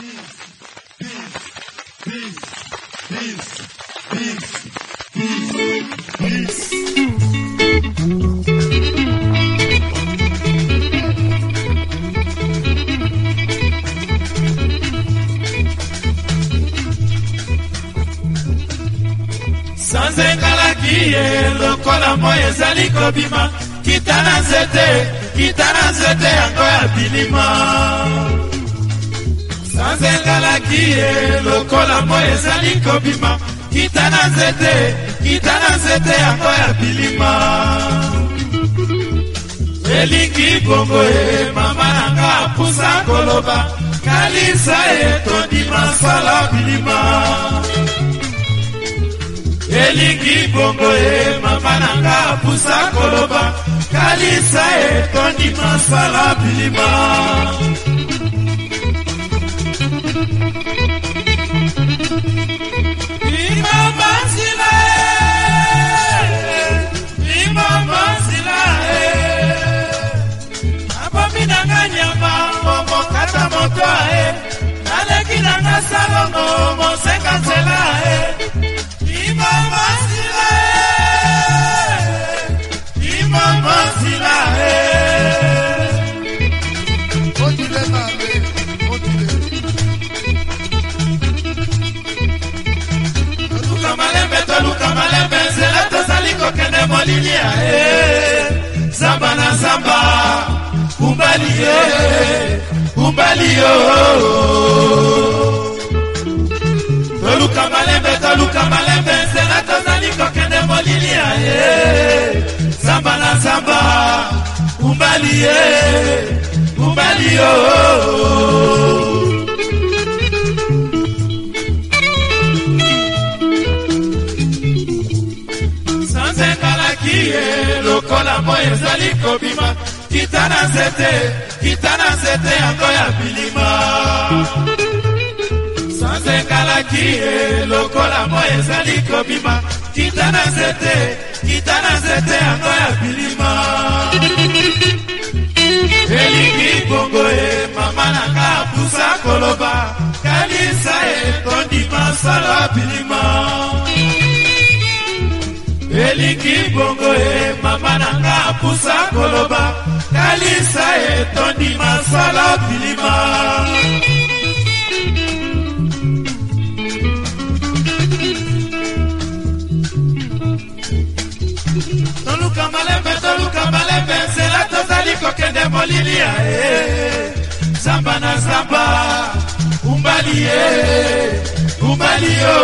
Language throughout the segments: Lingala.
sanza ezalaki ye lokola moyi ezali kobima kita na nzete kita na nzete yango ya bilima nazengalaki ye lokola moi ezali kobima kita na nzete kita na nzete yango ya bilima elingi bongo ye mama nanga apusa koloba kalisa etondi masala bilima elingi bongo ye mama nanga apusa koloba kalisa etondi masala bilima salongo moseka nzela e imama nsila e imama nsila e. toluka malembe toluka malembe nzela tozali kokende molili ya e zamba na zamba kumbali ye kumbali yo. Oh, oh, oh. kala tozali kokende molili ya ye samba na samba umbali ye umbali yo ye lokola moi ezali kobima kita na nzete kita na nzete yango ya bilima nasengalaki ye lokola moi ezali kobima kita na nzete kita na nzete yango ya bilima elingi bongo ye mama nanga apusa koloba kanisa ye kondima sala bilima elingi bongo ye mama nanga apusa koloba kanisa ye tondima sala bilima toluka malembe nzela tozali kokende molili ya e zamba na zamba umbali ye umbali yo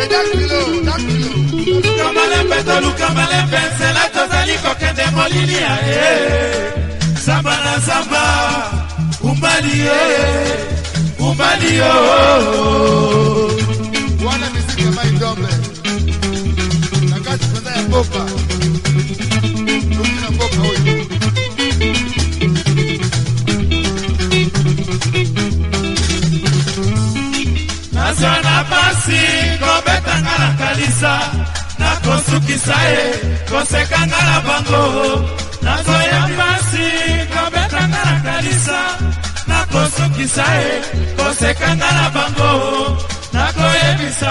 eh, kamalembe toluka malembe nzela tozali kokende molili ya e zamba na zamba umbali ye umbali yo wana miziki ya maidombe na kati kwanza ya popa nazwa na pasi kobetanga na kalisa na kosukisa ye kosekanga na bango nazwa ya pasi kobetanga na kalisa na kosukisa ye kosekanga na bango nakoyebisa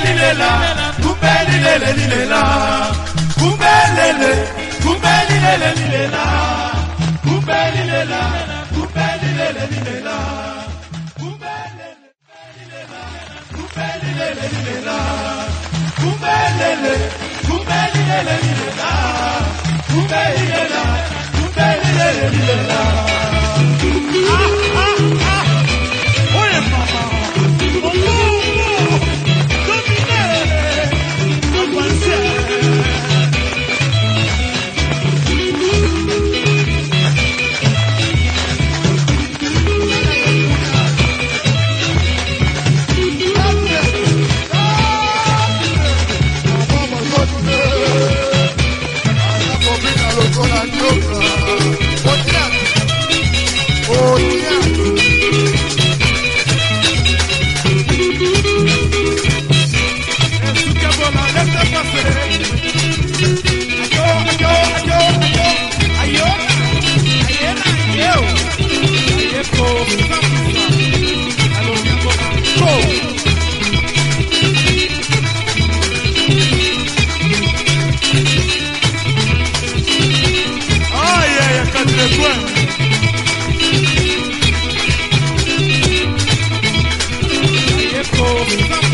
lilela kumbe lilela kumbe lele kumbe lilela lilela lilela moving.